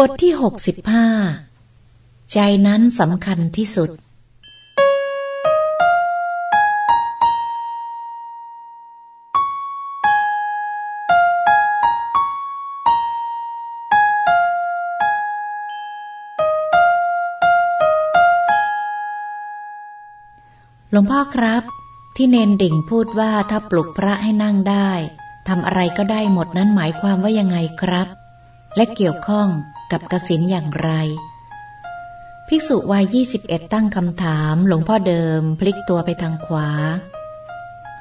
บทที่หกสิบห้าใจนั้นสำคัญที่สุด หลวงพ่อครับ ที่เนนดิ่งพูดว่าถ้าปลุกพระให้นั่งได้ทำอะไรก็ได้หมดนั้นหมายความว่ายังไงครับ และเกี่ยวข้อง กับกสินอย่างไร ภิกษุวัยยี่สิบเอ็ดตั้งคำถามหลวงพ่อเดิมพลิกตัวไปทางขวา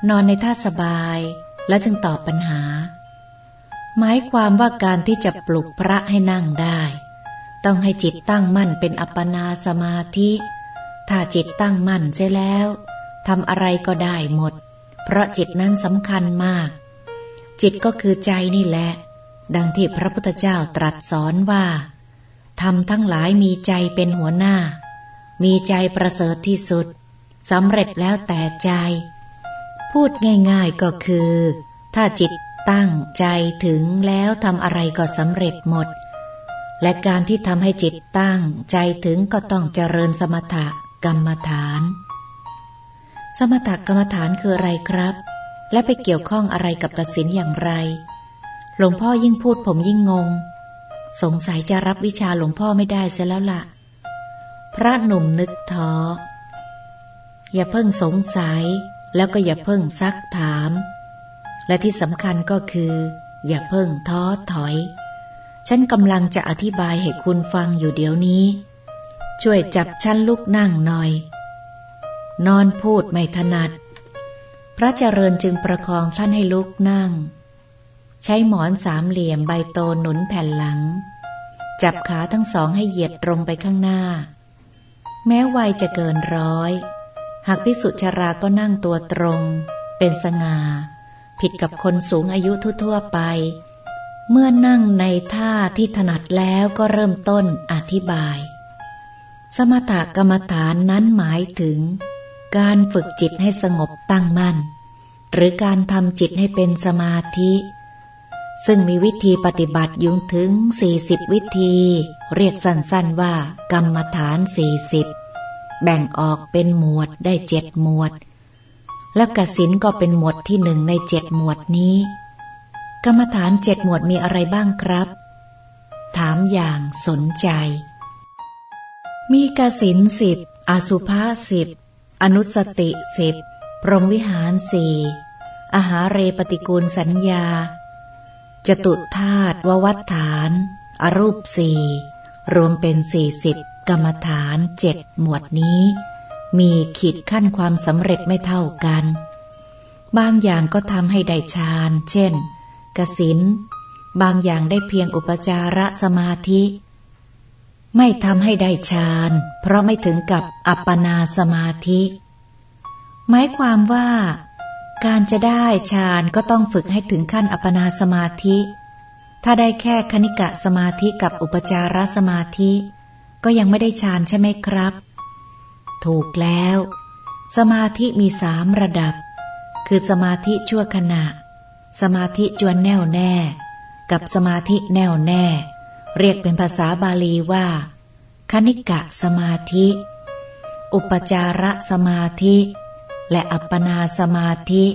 นอนในท่าสบายแล้วจึงตอบปัญหา หมายความว่าการที่จะปลุกพระให้นั่งได้ ต้องให้จิตตั้งมั่นเป็นอัปปนาสมาธิ ถ้าจิตตั้งมั่นเสียแล้วทำอะไรก็ได้หมด เพราะจิตนั้นสำคัญมาก จิตก็คือใจนี่แหละ ดังที่พระพุทธเจ้าตรัสสอนว่าทำทั้งหลายมีใจเป็นหัวหน้า มีใจประเสริฐที่สุดสำเร็จแล้วแต่ใจ พูดง่ายๆก็คือ ถ้าจิตตั้งใจถึงแล้วทำอะไรก็สำเร็จหมด และการที่ทำให้จิตตั้งใจถึงก็ต้องเจริญสมถกรรมฐาน สมถกรรมฐานคืออะไรครับ และไปเกี่ยวข้องอะไรกับกสินอย่างไร หลวงพ่อยิ่งพูดผมยิ่งงง สงสัยจะรับวิชาหลวงพ่อไม่ได้เสียแล้วละ่ะ พระหนุ่มนึกท้อ อย่าเพิ่งสงสัย แล้วก็อย่าเพิ่งซักถาม และที่สำคัญก็คือ อย่าเพิ่งท้อถอย ฉันกำลังจะอธิบายให้คุณฟังอยู่เดี๋ยวนี้ ช่วยจับฉันลุกนั่งหน่อย นอนพูดไม่ถนัด พระเจริญจึงประคองท่านให้ลุกนั่ง ใช้หมอนสามเหลี่ยมใบโตหนุนแผ่นหลัง จับขาทั้งสองให้เหยียดตรงไปข้างหน้า แม้วัยจะเกินร้อย หากพิสุชราก็นั่งตัวตรง เป็นสง่า ผิดกับคนสูงอายุทั่วไป เมื่อนั่งในท่าที่ถนัดแล้วก็เริ่มต้นอธิบาย สมถกรรมฐานนั้นหมายถึง การฝึกจิตให้สงบตั้งมั่น หรือการทำจิตให้เป็นสมาธิ ซึ่งมีวิธีปฏิบัติยุ่งถึง 40 วิธี เรียกสั้นๆว่า กรรมฐาน 40 แบ่งออกเป็นหมวดได้เจ็ดหมวด และกสินก็เป็นหมวดที่หนึ่งในเจ็ดหมวดนี้ กรรมฐานเจ็ดหมวดมีอะไรบ้างครับ ถามอย่างสนใจ มีกสินสิบอสุภาสิบอนุสติสิบพรหมวิหารสี่อาหาเรปฏิกูลสัญญา จตุธาตุววัฏฐาน อรูปสี่รวมเป็นสี่สิบกรรมฐานเจ็ดหมวดนี้ มีขีดขั้นความสำเร็จไม่เท่ากัน บางอย่างก็ทำให้ได้ฌาน เช่น กสิน บางอย่างได้เพียงอุปจารสมาธิ ไม่ทำให้ได้ฌาน เพราะไม่ถึงกับอัปปนาสมาธิ หมายความว่า การจะได้ฌานก็ต้องฝึกให้ถึงขั้นอัปปนาสมาธิ ถ้าได้แค่คณิกะสมาธิกับอุปจารสมาธิ ก็ยังไม่ได้ฌานใช่ไหมครับ ถูกแล้ว สมาธิมีสามระดับ คือสมาธิชั่วขณะ สมาธิจวนแน่วแน่ กับสมาธิแน่วแน่ เรียกเป็นภาษาบาลีว่าคณิกะสมาธิ อุปจารสมาธิ และอัปปนาสมาธิ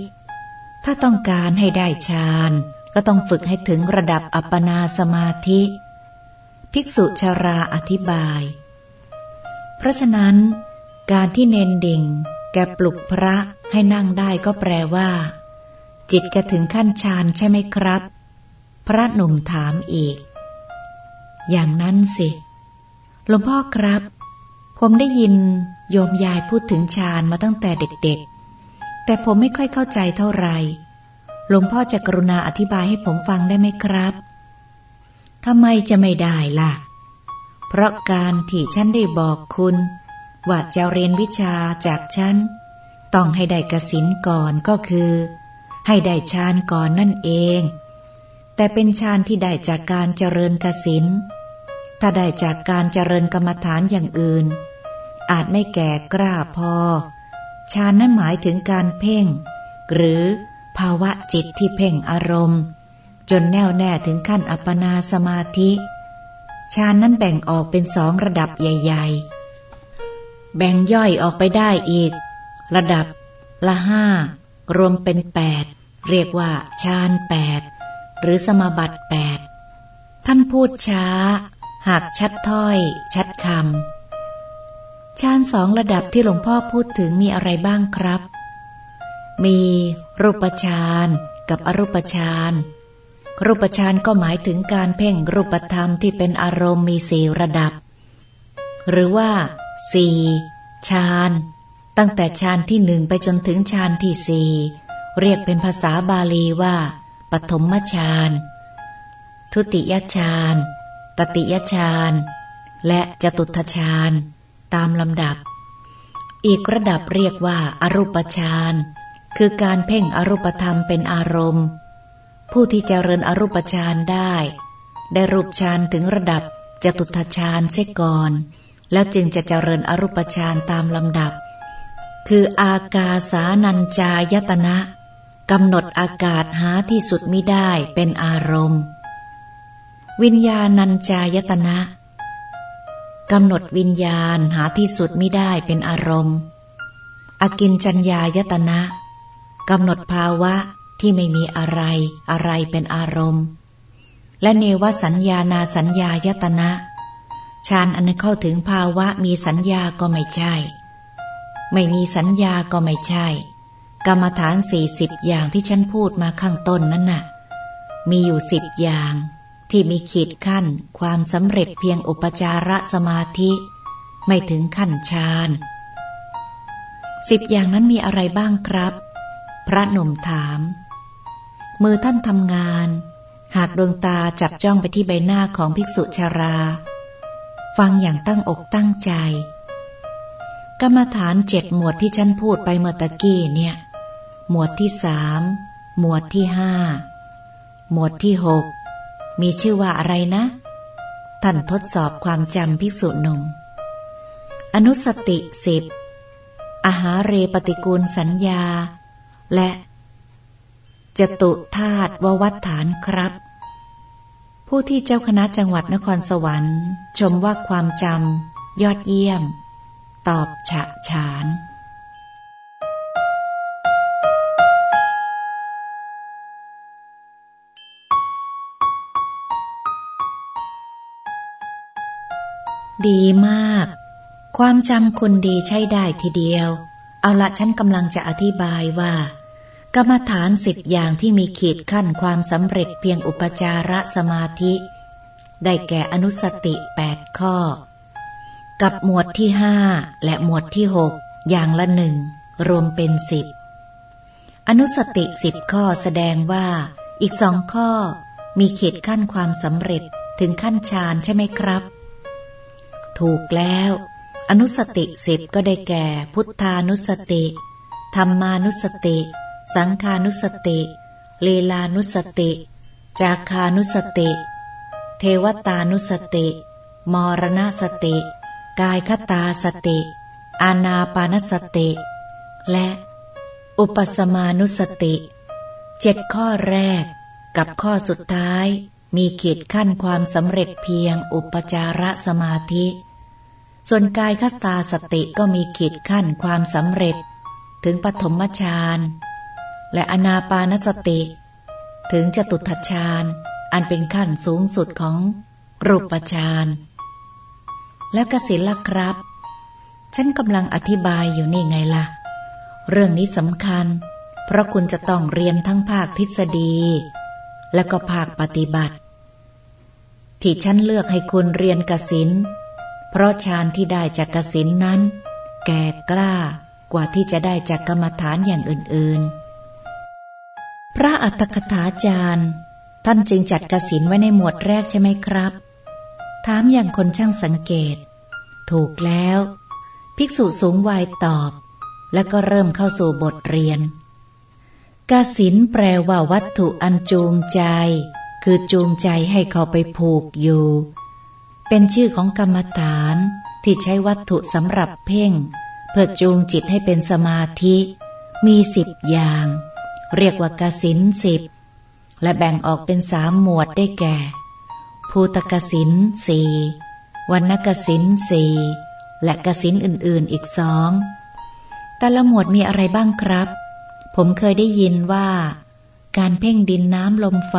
ถ้าต้องการให้ได้ฌานก็ต้องฝึกให้ถึงระดับอัปปนาสมาธิ ภิกษุชาราอธิบาย เพราะฉะนั้น การที่เนนดิ่ง แกปลุกพระให้นั่งได้ก็แปลว่า จิตแกถึงขั้นฌานใช่ไหมครับ พระหนุ่มถามอีก อย่างนั้นสิหลวงพ่อครับ ผมได้ยินโยมยายพูดถึงฌานมาตั้งแต่เด็กๆ แต่ผมไม่ค่อยเข้าใจเท่าไหร่ หลวงพ่อจะกรุณาอธิบายให้ผมฟังได้ไหมครับทำไมจะไม่ได้ล่ะ เพราะการที่ฉันได้บอกคุณ ว่าจะเรียนวิชาจากฉัน ต้องให้ได้กสินก่อนก็คือ ให้ได้ฌานก่อนนั่นเอง แต่เป็นฌานที่ได้จากการเจริญกสินถ้าได้จากการเจริญกรรมฐานอย่างอื่น อาจไม่แก่กล้าพอ ฌานนั้นหมายถึงการเพ่ง หรือภาวะจิตที่เพ่งอารมณ์ จนแน่วแน่ถึงขั้นอัปปนาสมาธิฌานนั้นแบ่งออกเป็นสองระดับใหญ่ ๆ แบ่งย่อยออกไปได้อีก ระดับละห้ารวมเป็นแปดเรียกว่าฌานแปดหรือสมาบัติแปดท่านพูดช้า หากชัดถ้อย ชัดคำ ฌานสองระดับที่หลวงพ่อพูดถึงมีอะไรบ้างครับ มีรูปฌานกับอรูปฌานรูปฌานก็หมายถึงการเพ่งรูปธรรมที่เป็นอารมณ์มีสี่ระดับ หรือว่าสี่ฌานตั้งแต่ฌานที่หนึ่งไปจนถึงฌานที่สี่เรียกเป็นภาษาบาลีว่า ปฐมฌานทุติยฌานตติยฌานและจตุทฌาน ตามลำดับ อีกระดับเรียกว่าอารูปฌานคือการเพ่งอรูปธรรมเป็นอารมณ์ ผู้ที่เจริญอรูปฌานได้ ได้รูปฌานถึงระดับจตุทฌานเสียก่อน แล้วจึงจะเจริญอรูปฌานตามลำดับ คืออากาสานัญจายตนะกำหนดอากาศหาที่สุดมิได้เป็นอารมณ์ วิญญาณัญจายตนะ กำหนดวิญญาณหาที่สุดไมิได้เป็นอารมณ์ อกินจัญญายตนะกำหนดภาวะที่ไม่มีอะไรอะไรเป็นอารมณ์ และเนวสัญญานาสัญญายตนะฌานอันเข้าถึงภาวะมีสัญญาก็ไม่ใช่ ไม่มีสัญญาก็ไม่ใช่ กรรมฐานสี่สิบอย่างที่ฉันพูดมาข้างต้นนั้นน่ะ มีอยู่สิบอย่าง ที่มีขีดขั้นความสำเร็จเพียงอุปจารสมาธิ ไม่ถึงขั้นฌานสิบอย่างนั้นมีอะไรบ้างครับ พระหนุ่มถาม มือท่านทำงาน หากดวงตาจับจ้องไปที่ใบหน้าของภิกษุชารา ฟังอย่างตั้งอกตั้งใจ กรรมฐานเจ็ดหมวดที่ฉันพูดไปเมื่อตะกี้เนี่ย หมวดที่สามหมวดที่ห้าหมวดที่หก มีชื่อว่าอะไรนะ ท่านทดสอบความจำภิกษุหนุ่ม อนุสติสิบอาหาเรปฏิกูลสัญญา และจตุธาตุววัฏฐานครับ ผู้ที่เจ้าคณะจังหวัดนครสวรรค์ ชมว่าความจำยอดเยี่ยม ตอบฉะฉาน ดีมาก ความจำคุณดีใช้ได้ทีเดียว เอาละฉันกำลังจะอธิบายว่า กรรมฐานสิบอย่างที่มีขีดขั้นความสำเร็จเพียงอุปจารสมาธิ ได้แก่อนุสติแปดข้อ กับหมวดที่ห้าและหมวดที่หกอย่างละหนึ่งรวมเป็นสิบอนุสติสิบข้อแสดงว่า อีกสองข้อมีขีดขั้นความสำเร็จถึงขั้นฌานใช่ไหมครับ ถูกแล้ว อนุสติสิบก็ได้แก่ พุทธานุสติ ธรรมานุสติ สังคานุสติลีลานุสติ จาคานุสติ เทวตานุสติ มรณสติ กายคตาสติ อานาปานสติ และอุปสมานุสติเจ็ดข้อแรกกับข้อสุดท้ายมีขีดขั้นความสำเร็จเพียงอุปจารสมาธิ ส่วนกายคตาสติก็มีขีดขั้นความสำเร็จ ถึงปฐมฌานและอนาปานสติ ถึงจะตุทัชานอันเป็นขั้นสูงสุดของรูปฌานแล้วกสินล่ะครับ ฉันกำลังอธิบายอยู่นี่ไงละ่ะ เรื่องนี้สำคัญ เพราะคุณจะต้องเรียนทั้งภาคทฤษฎี และก็ภาคปฏิบัติ ที่ฉันเลือกให้คุณเรียนกสิน เพราะฌานที่ได้จากกสินนั้น แก่กล้ากว่าที่จะได้จากกรรมฐานอย่างอื่นๆ พระอัตถกถาจารย์ ท่านจึงจัดกสินไว้ในหมวดแรกใช่ไหมครับ ถามอย่างคนช่างสังเกต ถูกแล้ว ภิกษุสูงวัยตอบ แล้วก็เริ่มเข้าสู่บทเรียนกสินแปลว่าวัตถุอันจูงใจ คือจูงใจให้เขาไปผูกอยู่ เป็นชื่อของกรรมฐานที่ใช้วัตถุสำหรับเพ่ง เพื่อจูงจิตให้เป็นสมาธิ มีสิบอย่าง เรียกว่ากสินสิบ และแบ่งออกเป็นสามหมวดได้แก่ ภูตกสินสี่วันนกสินสี่และกสินอื่นๆอีกสองแต่ละหมวดมีอะไรบ้างครับ ผมเคยได้ยินว่า การเพ่งดินน้ำลมไฟ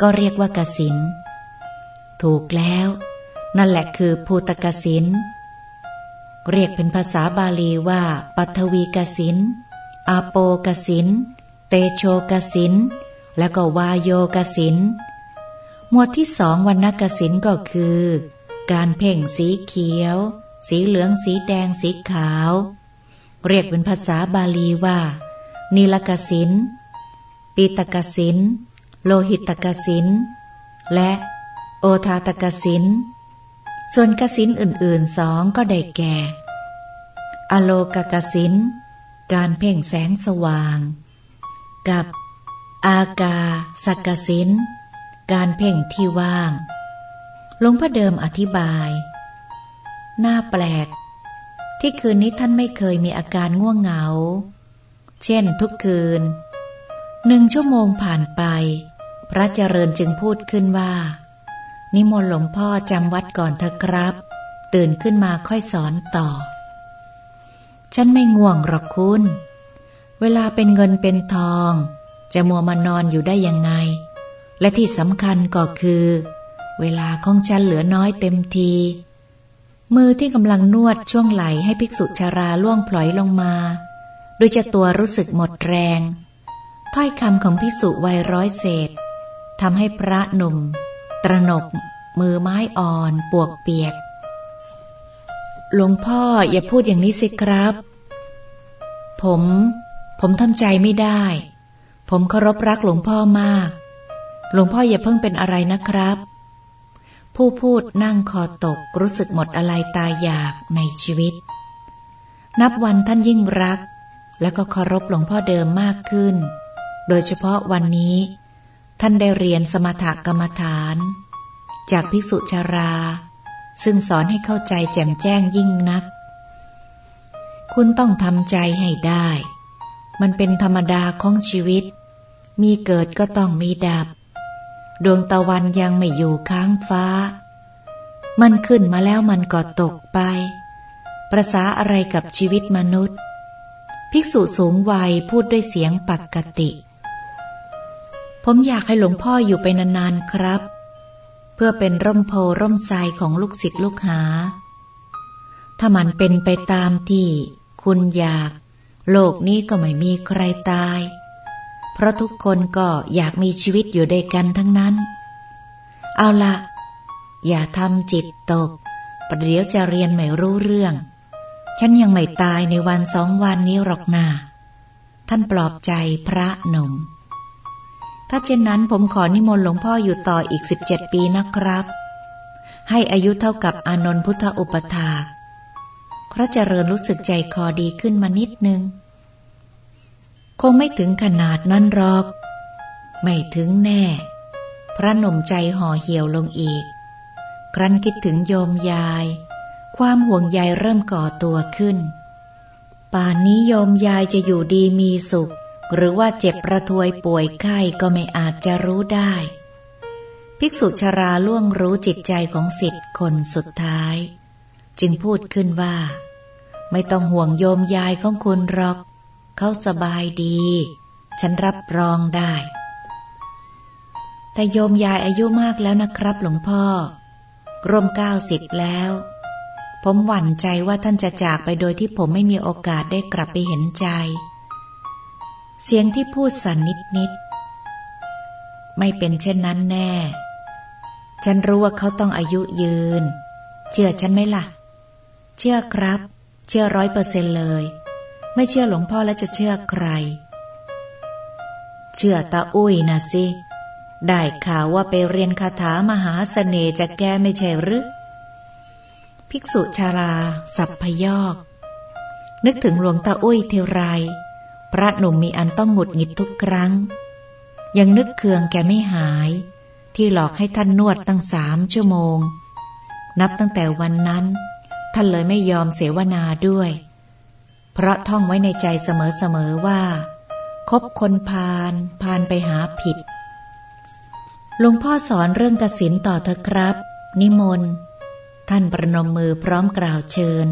ก็เรียกว่ากสินถูกแล้ว นั่นแหละคือภูตกสิน เรียกเป็นภาษาบาลีว่า ปัทวีกสิน อาโปกสิน เตโชกสิน แล้วก็วาโยกสิน หมวดที่สองวันนกสินก็คือ การเพ่งสีเขียว สีเหลืองสีแดงสีขาว เรียกเป็นภาษาบาลีว่านีลกสิน ปีตกสิน โลหิตกสิน และโอทาตกสิน ส่วนกสินอื่นๆสองก็ได้แก่ อโลกกสิน การเพ่งแสงสว่าง กับ อากาสักสิน การเพ่งที่ว่าง หลวงพ่อเดิมอธิบาย หน้าแปลก ที่คืนนี้ท่านไม่เคยมีอาการง่วงเหงา เช่นทุกคืน หนึ่งชั่วโมงผ่านไป พระเจริญจึงพูดขึ้นว่า นิมนต์หลวงพ่อจำวัดก่อนเถอะครับ ตื่นขึ้นมาค่อยสอนต่อ ฉันไม่ง่วงหรอกคุณ เวลาเป็นเงินเป็นทอง จะมัวมานอนอยู่ได้ยังไง และที่สำคัญก็คือ เวลาของฉันเหลือน้อยเต็มที มือที่กำลังนวดช่วงไหลให้ภิกษุชาราล่วงพลอยลงมา โดยจะตัวรู้สึกหมดแรง ถ้อยคำของภิกษุวัยร้อยเศษทำให้พระหนุ่ม ตระหนก มือไม้อ่อน ปวกเปียก หลวงพ่ออย่าพูดอย่างนี้สิครับ ผม ผมทำใจไม่ได้ ผมเคารพรักหลวงพ่อมาก หลวงพ่ออย่าเพิ่งเป็นอะไรนะครับ ผู้พูดนั่งคอตกรู้สึกหมดอะไรตายอยากในชีวิต นับวันท่านยิ่งรัก และก็เคารพหลวงพ่อเดิมมากขึ้น โดยเฉพาะวันนี้ ท่านได้เรียนสมถกรรมฐาน จากภิกษุชารา ซึ่งสอนให้เข้าใจแจ่มแจ้งยิ่งนัก คุณต้องทำใจให้ได้ มันเป็นธรรมดาของชีวิต มีเกิดก็ต้องมีดับ ดวงตะวันยังไม่อยู่ค้างฟ้า มันขึ้นมาแล้วมันก็ตกไป ประษาอะไรกับชีวิตมนุษย์ ภิกษุสูงวัยพูดด้วยเสียงปกติ ผมอยากให้หลวงพ่ออยู่ไปนานๆครับ เพื่อเป็นร่มโพร่มไทรของลูกศิษย์ลูกหา ถ้ามันเป็นไปตามที่คุณอยาก โลกนี้ก็ไม่มีใครตาย เพราะทุกคนก็อยากมีชีวิตอยู่ด้วยกันทั้งนั้น เอาละอย่าทำจิตตกประเดี๋ยวจะเรียนไม่รู้เรื่อง ฉันยังไม่ตายในวันสองวันนี้หรอกนาท่านปลอบใจพระหนุ่ม ถ้าเช่นนั้นผมขอนิมนต์หลวงพ่ออยู่ต่ออีกสิบเจ็ดปีนะครับ ให้อายุเท่ากับอานนท์พุทธอุปถากพระเจริญรู้สึกใจคอดีขึ้นมานิดนึง คงไม่ถึงขนาดนั้นหรอก ไม่ถึงแน่ พระหนุ่มใจห่อเหี่ยวลงอีก ครั้นคิดถึงโยมยาย ความห่วงใยเริ่มก่อตัวขึ้น ป่านนี้โยมยายจะอยู่ดีมีสุข หรือว่าเจ็บประทวยป่วยไข้ก็ไม่อาจจะรู้ได้ ภิกษุชราล่วงรู้จิตใจของสิทธิ์คนสุดท้าย จึงพูดขึ้นว่า ไม่ต้องห่วงโยมยายของคุณหรอก เขาสบายดี ฉันรับรองได้ แต่โยมยายอายุมากแล้วนะครับหลวงพ่อร่วมเก้าสิบแล้ว ผมหวั่นใจว่าท่านจะจากไปโดยที่ผมไม่มีโอกาสได้กลับไปเห็นใจ เสียงที่พูดสั่นนิดนิดไม่เป็นเช่นนั้นแน่ ฉันรู้ว่าเขาต้องอายุยืน เชื่อฉันไหมล่ะ เชื่อครับ เชื่อร้อยเปอร์เซ็นเลย ไม่เชื่อหลวงพ่อแล้วจะเชื่อใคร เชื่อตาอุ้ยนะสิ ได้ข่าวว่าไปเรียนคาถามหาสเสน่ห์จากแก้ไม่ใช่หรือ ภิกษุชารา สับพยอก นึกถึงหลวงตาอุ้ยเทไร พระหนุ่มมีอันต้องหงุดหงิดทุกครั้ง ยังนึกเคืองแกไม่หาย ที่หลอกให้ท่านนวดตั้งสามชั่วโมง นับตั้งแต่วันนั้น ท่านเลยไม่ยอมเสวนาด้วย เพราะท่องไว้ในใจเสมอๆว่า คบคนพาลพาลไปหาผิดหลวงพ่อสอนเรื่องกสินต่อเถอะครับ นิมนต์ ท่านประนมมือพร้อมกล่าวเชิญ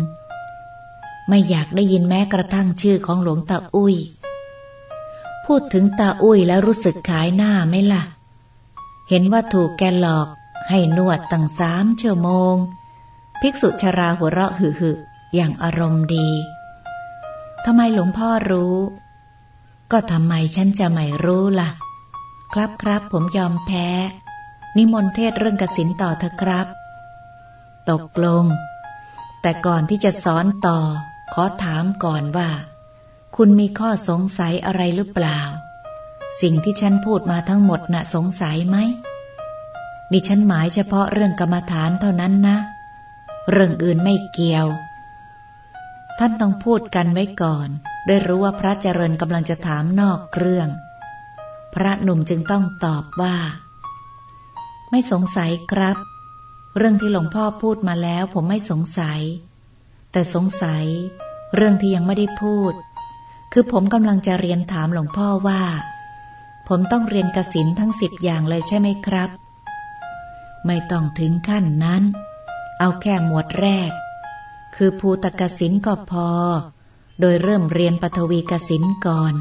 ไม่อยากได้ยินแม้กระทั่งชื่อของหลวงตาอุ้ย พูดถึงตาอุ้ยแล้วรู้สึกขายหน้าไหมล่ะ เห็นว่าถูกแกหลอก ให้นวดตั้งสามชั่วโมง ภิกษุชราหัวเราะหึหึอย่างอารมณ์ดี ทำไมหลวงพ่อรู้ ก็ทำไมฉันจะไม่รู้ล่ะ ครับครับผมยอมแพ้ นิมนต์เทศเรื่องกสินต่อเถอะครับ ตกลงแต่ก่อนที่จะสอนต่อ ขอถามก่อนว่า คุณมีข้อสงสัยอะไรหรือเปล่า สิ่งที่ฉันพูดมาทั้งหมดน่ะสงสัยไหมดิฉันหมายเฉพาะเรื่องกรรมฐานเท่านั้นนะ เรื่องอื่นไม่เกี่ยว ท่านต้องพูดกันไว้ก่อน ด้วยรู้ว่าพระเจริญกำลังจะถามนอกเรื่อง พระหนุ่มจึงต้องตอบว่า ไม่สงสัยครับ เรื่องที่หลวงพ่อพูดมาแล้วผมไม่สงสัย แต่สงสัยเรื่องที่ยังไม่ได้พูด คือผมกำลังจะเรียนถามหลวงพ่อว่า ผมต้องเรียนกสินทั้งสิบอย่างเลยใช่ไหมครับ ไม่ต้องถึงขั้นนั้น เอาแค่หมวดแรก คือภูตกสินก็พอ โดยเริ่มเรียนปฐวีกสินก่อน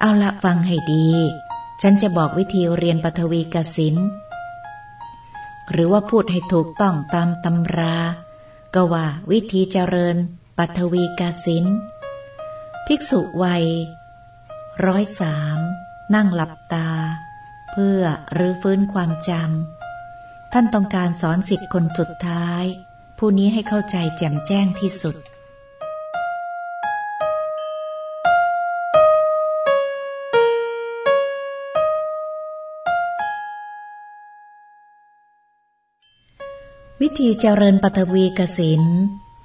เอาละฟังให้ดี ฉันจะบอกวิธีเรียนปฐวีกสินหรือว่าพูดให้ถูกต้องตามตำรา ก็ว่าวิธีเจริญปฐวีกาสินภิกษุวัยร้อยสามนั่งหลับตา เพื่อรื้อฟื้นความจำท่านต้องการสอนสิทธิคนสุดท้าย ผู้นี้ให้เข้าใจแจ่มแจ้งที่สุด วิธีเจริญปฐวีกสิน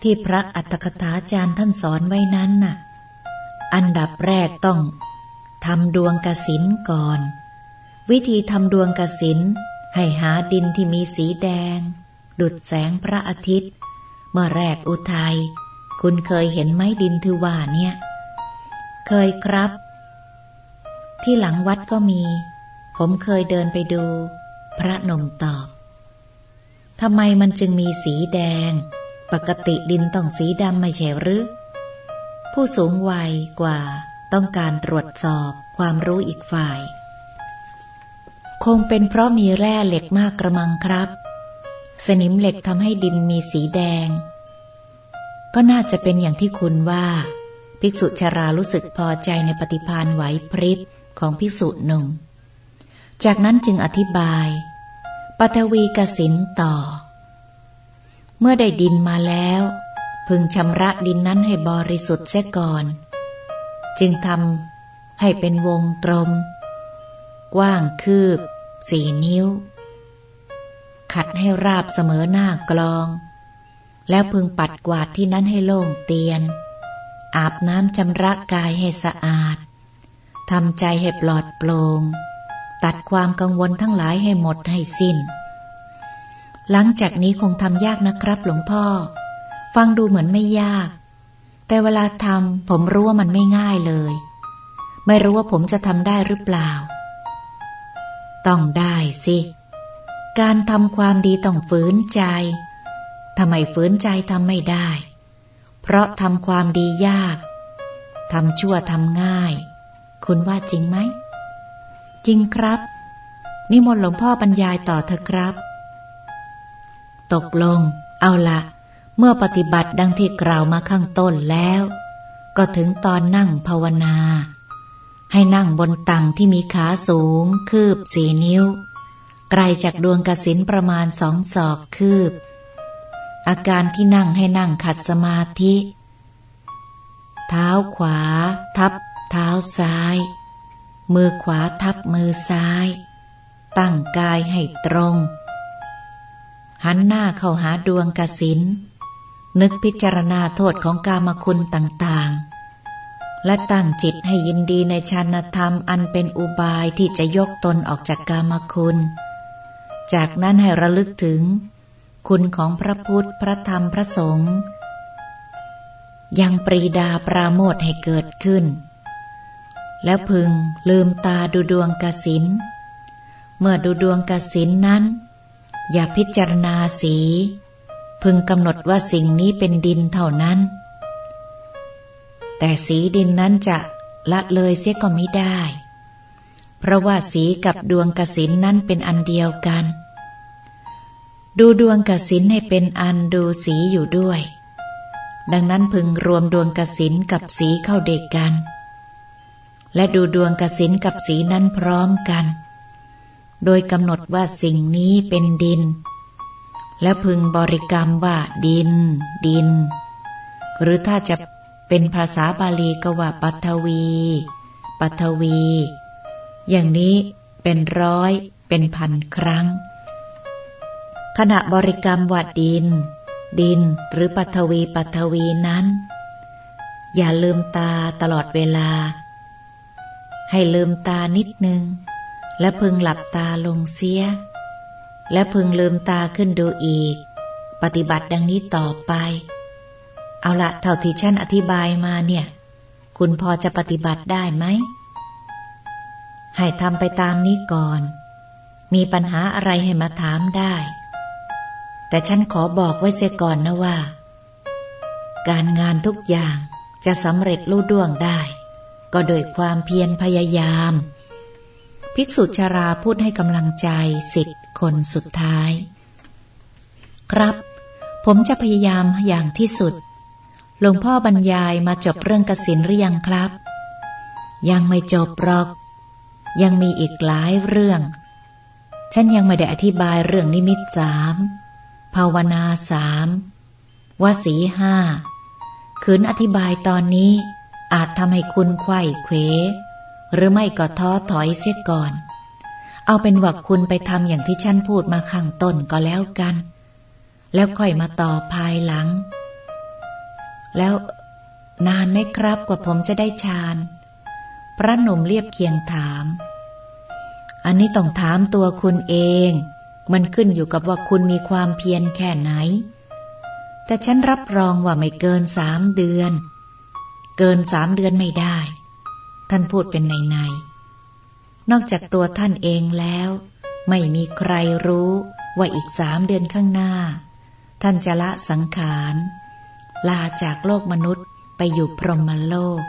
ที่พระอัตถกถาจารย์ท่านสอนไว้นั้นน่ะ อันดับแรกต้องทำดวงกสินก่อน วิธีทำดวงกสินให้หาดินที่มีสีแดง ดุดแสงพระอาทิตย์ เมื่อแรกอุทัย คุณเคยเห็นไหมดินทือว่าเนี่ย เคยครับ ที่หลังวัดก็มี ผมเคยเดินไปดู พระนมตอบ ทำไมมันจึงมีสีแดง ปกติดินต้องสีดำไม่ใช่หรือ ผู้สูงวัยกว่าต้องการตรวจสอบความรู้อีกฝ่าย คงเป็นเพราะมีแร่เหล็กมากกระมังครับ สนิมเหล็กทำให้ดินมีสีแดง ก็น่าจะเป็นอย่างที่คุณว่า ภิกษุชารารู้สึกพอใจในปฏิพานไหวพริบของภิกษุหนุ่มจากนั้นจึงอธิบาย ปฐวีกสินต่อ เมื่อได้ดินมาแล้ว พึงชำระดินนั้นให้บริสุทธิ์เสียก่อน จึงทำให้เป็นวงกลม กว้างคืบ สี่นิ้ว ขัดให้ราบเสมอหน้ากลอง แล้วพึงปัดกวาดที่นั้นให้โล่งเตียน อาบน้ำจำระกายให้สะอาดทำใจให้ปลอดโปรง่ง ตัดความกังวลทั้งหลายให้หมดให้สิ้น หลังจากนี้คงทำยากนะครับหลวงพ่อ ฟังดูเหมือนไม่ยาก แต่เวลาทำผมรู้ว่ามันไม่ง่ายเลย ไม่รู้ว่าผมจะทำได้หรือเปล่า ต้องได้สิ การทำความดีต้องฝืนใจทำไมฝืนใจทำไม่ได้ เพราะทำความดียากทำชั่วทำง่าย คุณว่าจริงไหม จริงครับ นิมนต์หลวงพ่อบรรยายต่อเถอะครับ ตกลง เอาละเมื่อปฏิบัติดังที่กล่าวมาข้างต้นแล้ว ก็ถึงตอนนั่งภาวนา ให้นั่งบนตังที่มีขาสูง คืบสี่นิ้ว ไกลจากดวงกสินประมาณสองศอกคืบ อาการที่นั่งให้นั่งขัดสมาธิ เท้าขวา ทับ เท้าซ้าย มือขวาทับมือซ้าย ตั้งกายให้ตรง หันหน้าเข้าหาดวงกสิน นึกพิจารณาโทษของกามคุณต่างๆ และตั้งจิตให้ยินดีในชานธรรมอันเป็นอุบายที่จะยกตนออกจากกามคุณ จากนั้นให้ระลึกถึง คุณของพระพุทธ พระธรรม พระสงฆ์ยังปรีดาปราโมทให้เกิดขึ้น แล้วพึงลืมตาดูดวงกสิน เมื่อดูดวงกสินนั้น อย่าพิจารณาสี พึงกำหนดว่าสิ่งนี้เป็นดินเท่านั้น แต่สีดินนั้นจะละเลยเสียก็ไม่ได้ เพราะว่าสีกับดวงกสินนั้นเป็นอันเดียวกัน ดูดวงกสินให้เป็นอันดูสีอยู่ด้วย ดังนั้นพึงรวมดวงกสินกับสีเข้าเด็กกัน และดูดวงกสินกับสีนั้นพร้อมกัน โดยกำหนดว่าสิ่งนี้เป็นดิน และพึงบริกรรมว่าดิน ดิน หรือถ้าจะเป็นภาษาบาลีก็ว่าปัทวี ปัทวี อย่างนี้เป็นร้อยเป็นพันครั้ง ขณะบริกรรมว่าดิน ดินหรือปัทวีปัทวีนั้น อย่าลืมตาตลอดเวลา ให้ลืมตานิดนึง และพึงหลับตาลงเสีย และพึงลืมตาขึ้นดูอีก ปฏิบัติดังนี้ต่อไป เอาละเท่าที่ฉันอธิบายมาเนี่ย คุณพอจะปฏิบัติได้ไหม ให้ทำไปตามนี้ก่อน มีปัญหาอะไรให้มาถามได้ แต่ฉันขอบอกไว้เสียก่อนนะว่า การงานทุกอย่างจะสำเร็จลู่ด้วงได้ ก็โดยความเพียรพยายาม ภิกษุชาราพูดให้กำลังใจสิทธิ์คนสุดท้าย ครับ ผมจะพยายามอย่างที่สุด หลวงพ่อบรรยายมาจบเรื่องกสินหรือยังครับ ยังไม่จบหรอก ยังมีอีกหลายเรื่อง ฉันยังไม่ได้อธิบายเรื่องนิมิตสามภาวนาสามวสีห้าขืนอธิบายตอนนี้ อาจทำให้คุณไข้เขวหรือไม่ก็ท้อถอยเสียก่อน เอาเป็นว่าคุณไปทำอย่างที่ฉันพูดมาข้างต้นก็แล้วกัน แล้วค่อยมาต่อภายหลัง แล้วนานไหมครับกว่าผมจะได้ฌาน พระหนุ่มเรียบเคียงถาม อันนี้ต้องถามตัวคุณเอง มันขึ้นอยู่กับว่าคุณมีความเพียรแค่ไหน แต่ฉันรับรองว่าไม่เกินสามเดือน เกินสามเดือนไม่ได้ ท่านพูดเป็นในในนอกจากตัวท่านเองแล้ว ไม่มีใครรู้ว่าอีกสามเดือนข้างหน้า ท่านจะละสังขาร ลาจากโลกมนุษย์ไปอยู่พรหมโลก